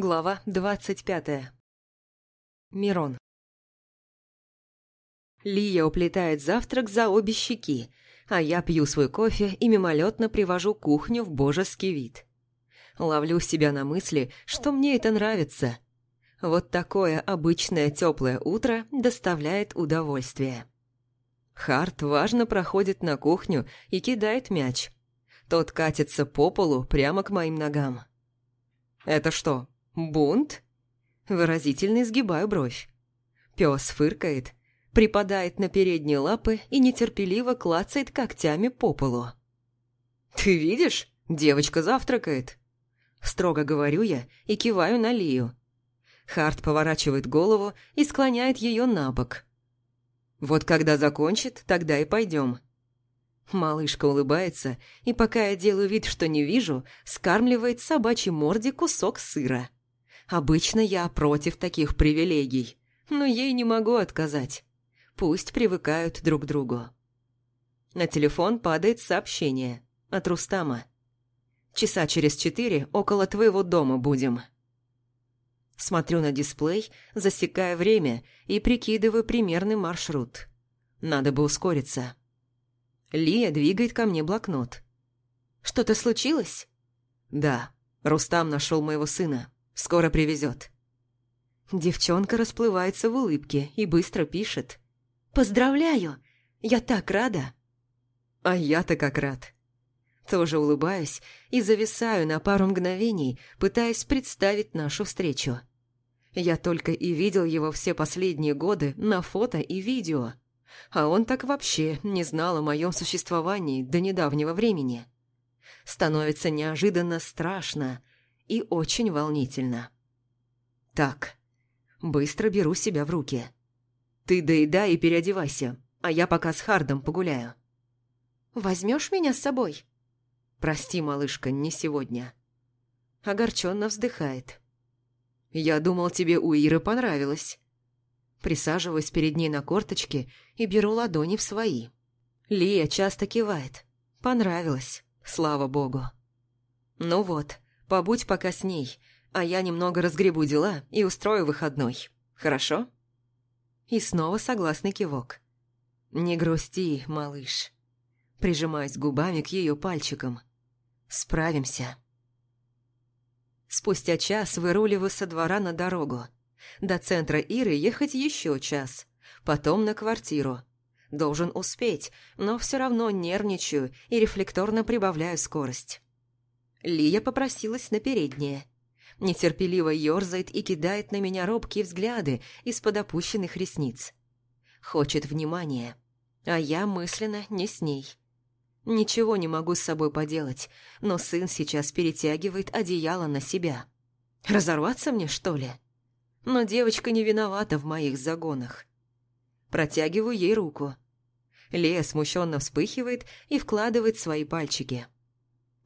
Глава двадцать пятая. Мирон. Лия уплетает завтрак за обе щеки, а я пью свой кофе и мимолетно привожу кухню в божеский вид. Ловлю себя на мысли, что мне это нравится. Вот такое обычное теплое утро доставляет удовольствие. Харт важно проходит на кухню и кидает мяч. Тот катится по полу прямо к моим ногам. «Это что, бунт?» Выразительно изгибаю бровь. Пес фыркает, припадает на передние лапы и нетерпеливо клацает когтями по полу. «Ты видишь? Девочка завтракает!» Строго говорю я и киваю на Лию. Харт поворачивает голову и склоняет ее на бок. Вот когда закончит, тогда и пойдем. Малышка улыбается, и пока я делаю вид, что не вижу, скармливает собачьей морде кусок сыра. Обычно я против таких привилегий, но ей не могу отказать. Пусть привыкают друг к другу. На телефон падает сообщение от Рустама. «Часа через четыре около твоего дома будем». Смотрю на дисплей, засекая время и прикидываю примерный маршрут. Надо бы ускориться. Лия двигает ко мне блокнот. «Что-то случилось?» «Да. Рустам нашел моего сына. Скоро привезет». Девчонка расплывается в улыбке и быстро пишет. «Поздравляю! Я так рада!» А я-то как рад. Тоже улыбаюсь и зависаю на пару мгновений, пытаясь представить нашу встречу. Я только и видел его все последние годы на фото и видео. А он так вообще не знал о моем существовании до недавнего времени. Становится неожиданно страшно и очень волнительно. Так, быстро беру себя в руки. Ты доедай и переодевайся, а я пока с Хардом погуляю. Возьмешь меня с собой? Прости, малышка, не сегодня. Огорченно вздыхает. Я думал, тебе у Иры понравилось. Присаживаюсь перед ней на корточке и беру ладони в свои. Лия часто кивает. Понравилось, слава богу. Ну вот, побудь пока с ней, а я немного разгребу дела и устрою выходной. Хорошо? И снова согласный кивок. Не грусти, малыш. Прижимаюсь губами к ее пальчикам. Справимся. Спустя час выруливаю со двора на дорогу. До центра Иры ехать еще час. Потом на квартиру. Должен успеть, но все равно нервничаю и рефлекторно прибавляю скорость. Лия попросилась на переднее. Нетерпеливо ерзает и кидает на меня робкие взгляды из-под опущенных ресниц. Хочет внимания, а я мысленно не с ней. Ничего не могу с собой поделать, но сын сейчас перетягивает одеяло на себя. Разорваться мне, что ли? Но девочка не виновата в моих загонах. Протягиваю ей руку. Лея смущенно вспыхивает и вкладывает свои пальчики.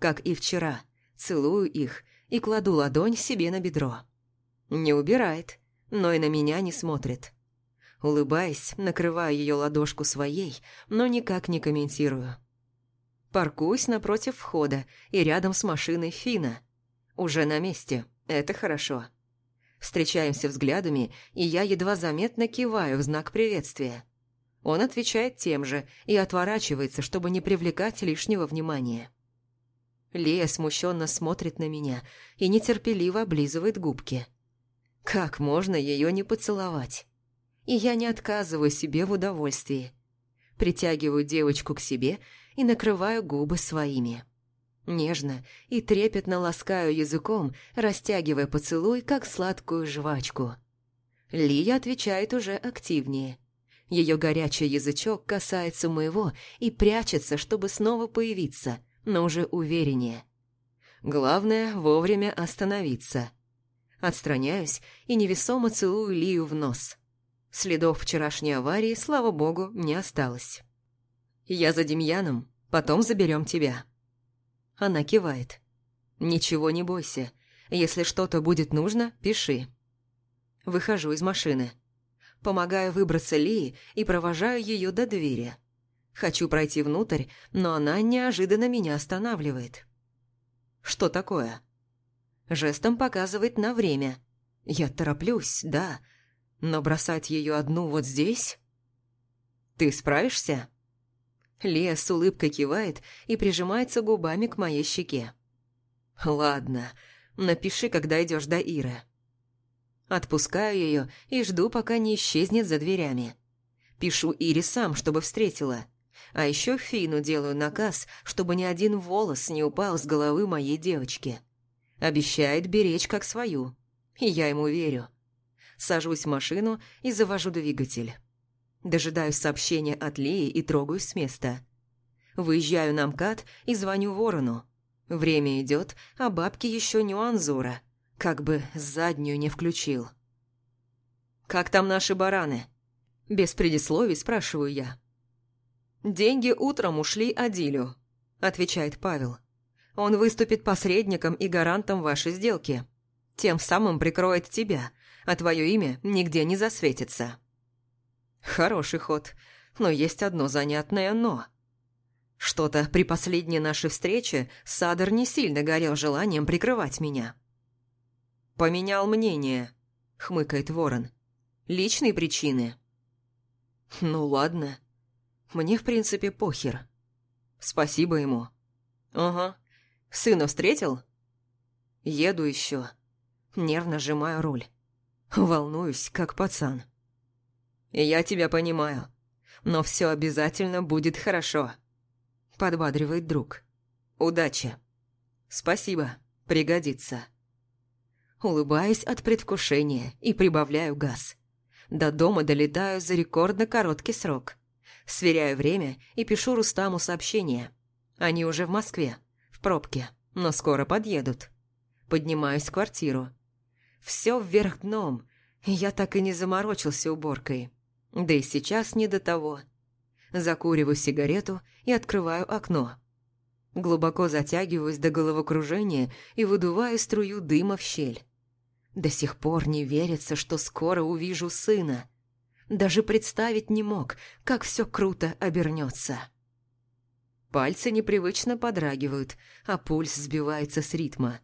Как и вчера, целую их и кладу ладонь себе на бедро. Не убирает, но и на меня не смотрит. Улыбаясь, накрываю ее ладошку своей, но никак не комментирую. Паркуюсь напротив входа и рядом с машиной Фина. Уже на месте, это хорошо. Встречаемся взглядами, и я едва заметно киваю в знак приветствия. Он отвечает тем же и отворачивается, чтобы не привлекать лишнего внимания. Лея смущенно смотрит на меня и нетерпеливо облизывает губки. Как можно ее не поцеловать? И я не отказываю себе в удовольствии. Притягиваю девочку к себе и накрываю губы своими. Нежно и трепетно ласкаю языком, растягивая поцелуй, как сладкую жвачку. Лия отвечает уже активнее. Ее горячий язычок касается моего и прячется, чтобы снова появиться, но уже увереннее. Главное – вовремя остановиться. Отстраняюсь и невесомо целую Лию в нос. Следов вчерашней аварии, слава богу, не осталось. «Я за Демьяном, потом заберем тебя». Она кивает. «Ничего не бойся. Если что-то будет нужно, пиши». Выхожу из машины. Помогаю выбраться Лии и провожаю ее до двери. Хочу пройти внутрь, но она неожиданно меня останавливает. «Что такое?» Жестом показывает на время. Я тороплюсь, да, но бросать ее одну вот здесь... Ты справишься? Лея с улыбкой кивает и прижимается губами к моей щеке. Ладно, напиши, когда идешь до Иры. Отпускаю ее и жду, пока не исчезнет за дверями. Пишу Ире сам, чтобы встретила. А еще Фину делаю наказ, чтобы ни один волос не упал с головы моей девочки. Обещает беречь как свою. И я ему верю. Сажусь в машину и завожу двигатель. Дожидаюсь сообщения от Лии и трогаюсь с места. Выезжаю на МКАД и звоню Ворону. Время идет, а бабки еще не у Анзора. Как бы заднюю не включил. «Как там наши бараны?» Без предисловий спрашиваю я. «Деньги утром ушли Адилю», – отвечает Павел. «Он выступит посредником и гарантом вашей сделки. Тем самым прикроет тебя, а твое имя нигде не засветится». Хороший ход, но есть одно занятное «но». Что-то при последней нашей встрече Садер не сильно горел желанием прикрывать меня. «Поменял мнение», — хмыкает Ворон. «Личные причины». «Ну ладно. Мне, в принципе, похер. Спасибо ему». «Ага. Сына встретил?» «Еду еще. Нервно сжимаю руль. Волнуюсь, как пацан». «Я тебя понимаю. Но все обязательно будет хорошо», – подбадривает друг. «Удачи». «Спасибо. Пригодится». Улыбаюсь от предвкушения и прибавляю газ. До дома долетаю за рекордно короткий срок. Сверяю время и пишу Рустаму сообщение. Они уже в Москве, в пробке, но скоро подъедут. Поднимаюсь в квартиру. Все вверх дном, я так и не заморочился уборкой. Да и сейчас не до того. Закуриваю сигарету и открываю окно. Глубоко затягиваюсь до головокружения и выдуваю струю дыма в щель. До сих пор не верится, что скоро увижу сына. Даже представить не мог, как все круто обернется. Пальцы непривычно подрагивают, а пульс сбивается с ритма.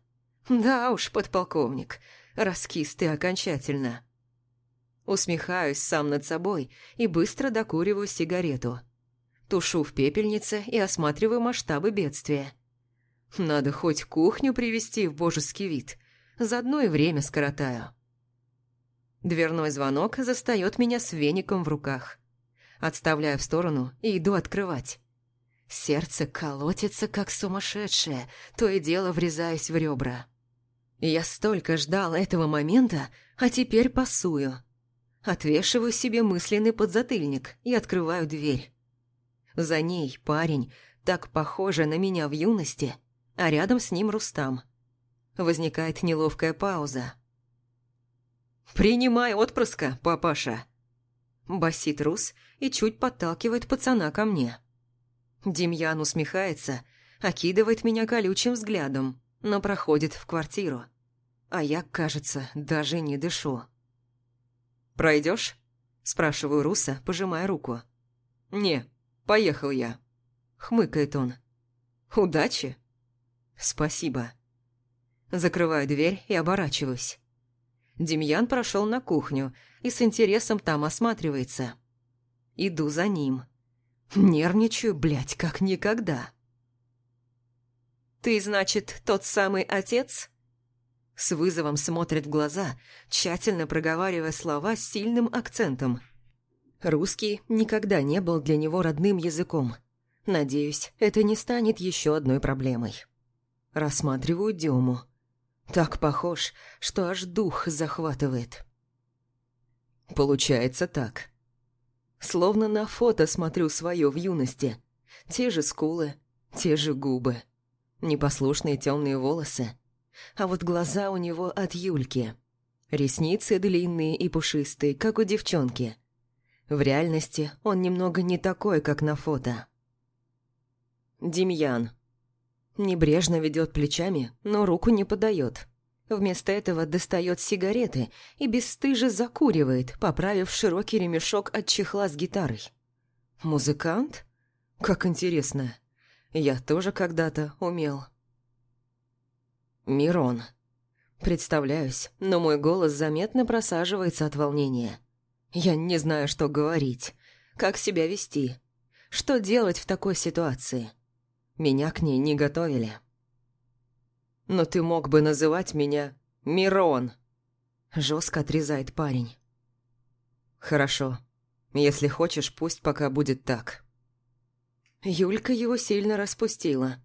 Да уж, подполковник, раскис ты окончательно. Усмехаюсь сам над собой и быстро докуриваю сигарету. Тушу в пепельнице и осматриваю масштабы бедствия. Надо хоть кухню привести в божеский вид, заодно и время скоротаю. Дверной звонок застает меня с веником в руках. Отставляю в сторону и иду открывать. Сердце колотится, как сумасшедшее, то и дело врезаясь в ребра. Я столько ждал этого момента, а теперь пасую. Отвешиваю себе мысленный подзатыльник и открываю дверь. За ней парень, так похожий на меня в юности, а рядом с ним Рустам. Возникает неловкая пауза. «Принимай отпрыска, папаша!» Басит Рус и чуть подталкивает пацана ко мне. Демьян усмехается, окидывает меня колючим взглядом, но проходит в квартиру. А я, кажется, даже не дышу. «Пройдешь?» – спрашиваю Руса, пожимая руку. «Не, поехал я», – хмыкает он. «Удачи?» «Спасибо». Закрываю дверь и оборачиваюсь. Демьян прошел на кухню и с интересом там осматривается. Иду за ним. Нервничаю, блядь, как никогда. «Ты, значит, тот самый отец?» С вызовом смотрит в глаза, тщательно проговаривая слова с сильным акцентом. Русский никогда не был для него родным языком. Надеюсь, это не станет еще одной проблемой. Рассматриваю Дему. Так похож, что аж дух захватывает. Получается так. Словно на фото смотрю свое в юности. Те же скулы, те же губы. Непослушные темные волосы, а вот глаза у него от Юльки. Ресницы длинные и пушистые, как у девчонки. В реальности он немного не такой, как на фото. Демьян. Небрежно ведет плечами, но руку не подает. Вместо этого достает сигареты и бесстыже закуривает, поправив широкий ремешок от чехла с гитарой. Музыкант? Как интересно. Я тоже когда-то умел. Мирон. Представляюсь, но мой голос заметно просаживается от волнения. Я не знаю, что говорить, как себя вести, что делать в такой ситуации. Меня к ней не готовили. «Но ты мог бы называть меня Мирон», – жестко отрезает парень. «Хорошо. Если хочешь, пусть пока будет так». Юлька его сильно распустила.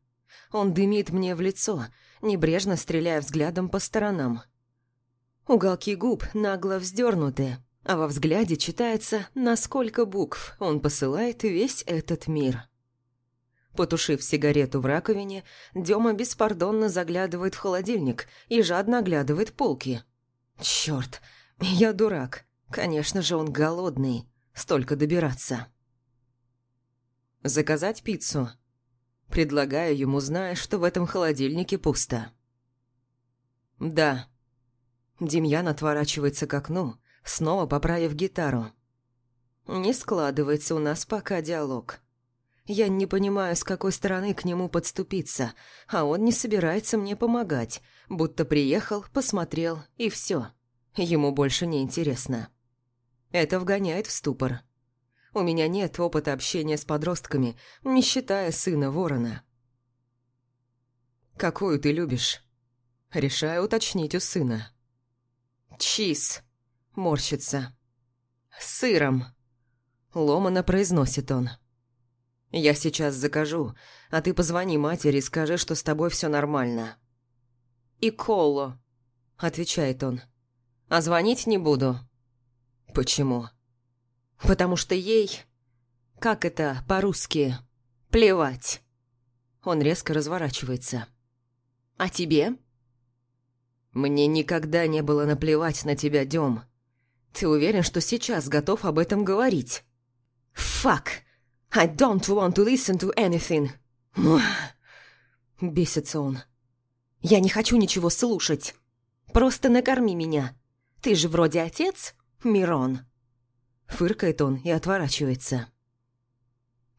Он дымит мне в лицо, небрежно стреляя взглядом по сторонам. Уголки губ нагло вздернуты, а во взгляде читается, на сколько букв он посылает весь этот мир. Потушив сигарету в раковине, Дема беспардонно заглядывает в холодильник и жадно оглядывает полки. Черт, я дурак. Конечно же, он голодный. Столько добираться. Заказать пиццу. Предлагаю ему, зная, что в этом холодильнике пусто. Да. Демьян отворачивается к окну, снова поправив гитару. Не складывается у нас пока диалог. Я не понимаю, с какой стороны к нему подступиться, а он не собирается мне помогать, будто приехал, посмотрел и все. Ему больше не интересно. Это вгоняет в ступор. У меня нет опыта общения с подростками, не считая сына ворона. «Какую ты любишь?» Решаю уточнить у сына. «Чиз», — морщится. «С сыром», — ломано произносит он. «Я сейчас закажу, а ты позвони матери и скажи, что с тобой все нормально». «И коло», — отвечает он. «А звонить не буду». «Почему?» «Потому что ей...» «Как это по-русски?» «Плевать». Он резко разворачивается. «А тебе?» «Мне никогда не было наплевать на тебя, Дем. Ты уверен, что сейчас готов об этом говорить?» «Fuck! I don't want to listen to anything!» Бесится он. «Я не хочу ничего слушать. Просто накорми меня. Ты же вроде отец, Мирон». Фыркает он и отворачивается.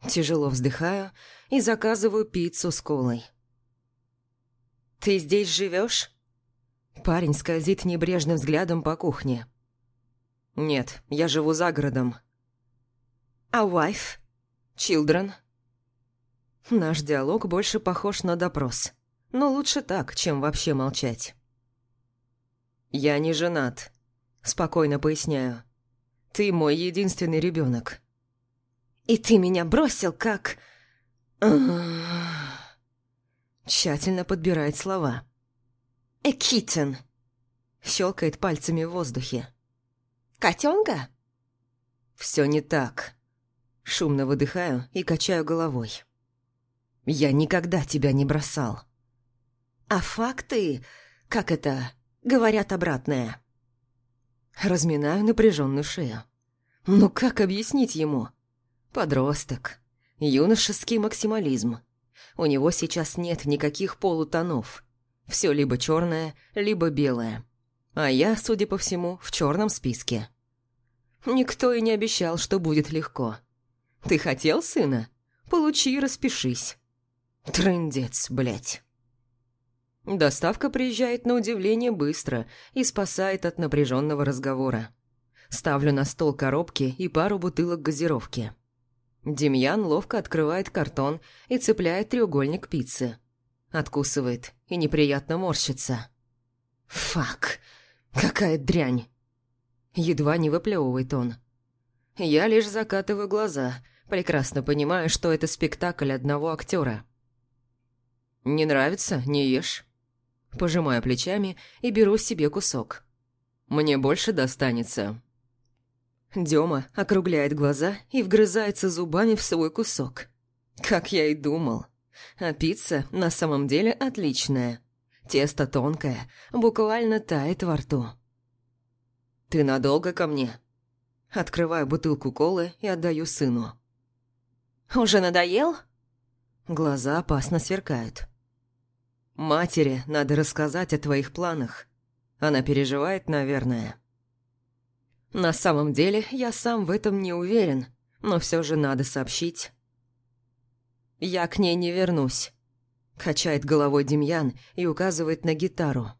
Тяжело вздыхаю и заказываю пиццу с колой. «Ты здесь живешь? Парень скользит небрежным взглядом по кухне. «Нет, я живу за городом». «А wife? Children?» Наш диалог больше похож на допрос. Но лучше так, чем вообще молчать. «Я не женат», — спокойно поясняю. «Ты мой единственный ребенок. «И ты меня бросил, как...» Тщательно подбирает слова. «A kitten», — щелкает пальцами в воздухе. «Котенка?» «Все не так». Шумно выдыхаю и качаю головой. «Я никогда тебя не бросал». «А факты, как это, говорят обратное?» Разминаю напряженную шею. «Ну как объяснить ему?» «Подросток. Юношеский максимализм. У него сейчас нет никаких полутонов. Все либо черное, либо белое. А я, судя по всему, в черном списке. Никто и не обещал, что будет легко. Ты хотел сына? Получи и распишись. Трындец, блядь. Доставка приезжает на удивление быстро и спасает от напряженного разговора. Ставлю на стол коробки и пару бутылок газировки. Демьян ловко открывает картон и цепляет треугольник пиццы. Откусывает и неприятно морщится. «Фак! Какая дрянь!» Едва не выплевывает он. Я лишь закатываю глаза, прекрасно понимая, что это спектакль одного актера. «Не нравится? Не ешь». Пожимаю плечами и беру себе кусок. «Мне больше достанется». Дема округляет глаза и вгрызается зубами в свой кусок. Как я и думал. А пицца на самом деле отличная. Тесто тонкое, буквально тает во рту. «Ты надолго ко мне?» Открываю бутылку колы и отдаю сыну. «Уже надоел?» Глаза опасно сверкают. «Матери надо рассказать о твоих планах. Она переживает, наверное». На самом деле, я сам в этом не уверен, но все же надо сообщить. «Я к ней не вернусь», – качает головой Демьян и указывает на гитару.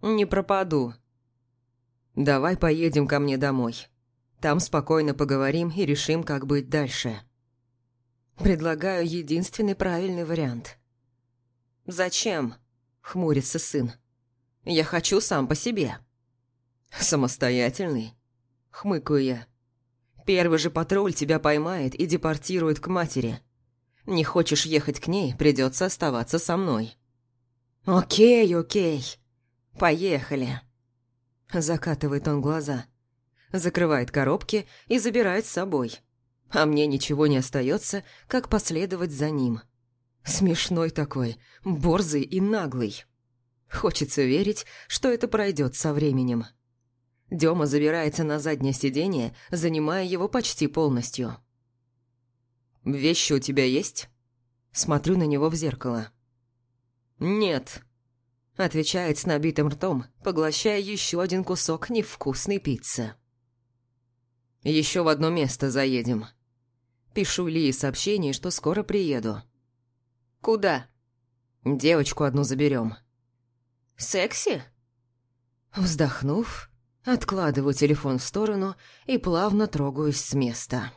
«Не пропаду». «Давай поедем ко мне домой. Там спокойно поговорим и решим, как быть дальше». Предлагаю единственный правильный вариант. «Зачем?» – хмурится сын. «Я хочу сам по себе». «Самостоятельный?» – хмыкаю я. «Первый же патруль тебя поймает и депортирует к матери. Не хочешь ехать к ней, придется оставаться со мной». «Окей, окей. Поехали». Закатывает он глаза. Закрывает коробки и забирает с собой. А мне ничего не остается, как последовать за ним. Смешной такой, борзый и наглый. Хочется верить, что это пройдет со временем. Дема забирается на заднее сиденье, занимая его почти полностью. «Вещи у тебя есть?» Смотрю на него в зеркало. «Нет», — отвечает с набитым ртом, поглощая еще один кусок невкусной пиццы. «Еще в одно место заедем». Пишу Лии сообщение, что скоро приеду. «Куда?» «Девочку одну заберем». «Секси?» Вздохнув, откладываю телефон в сторону и плавно трогаюсь с места.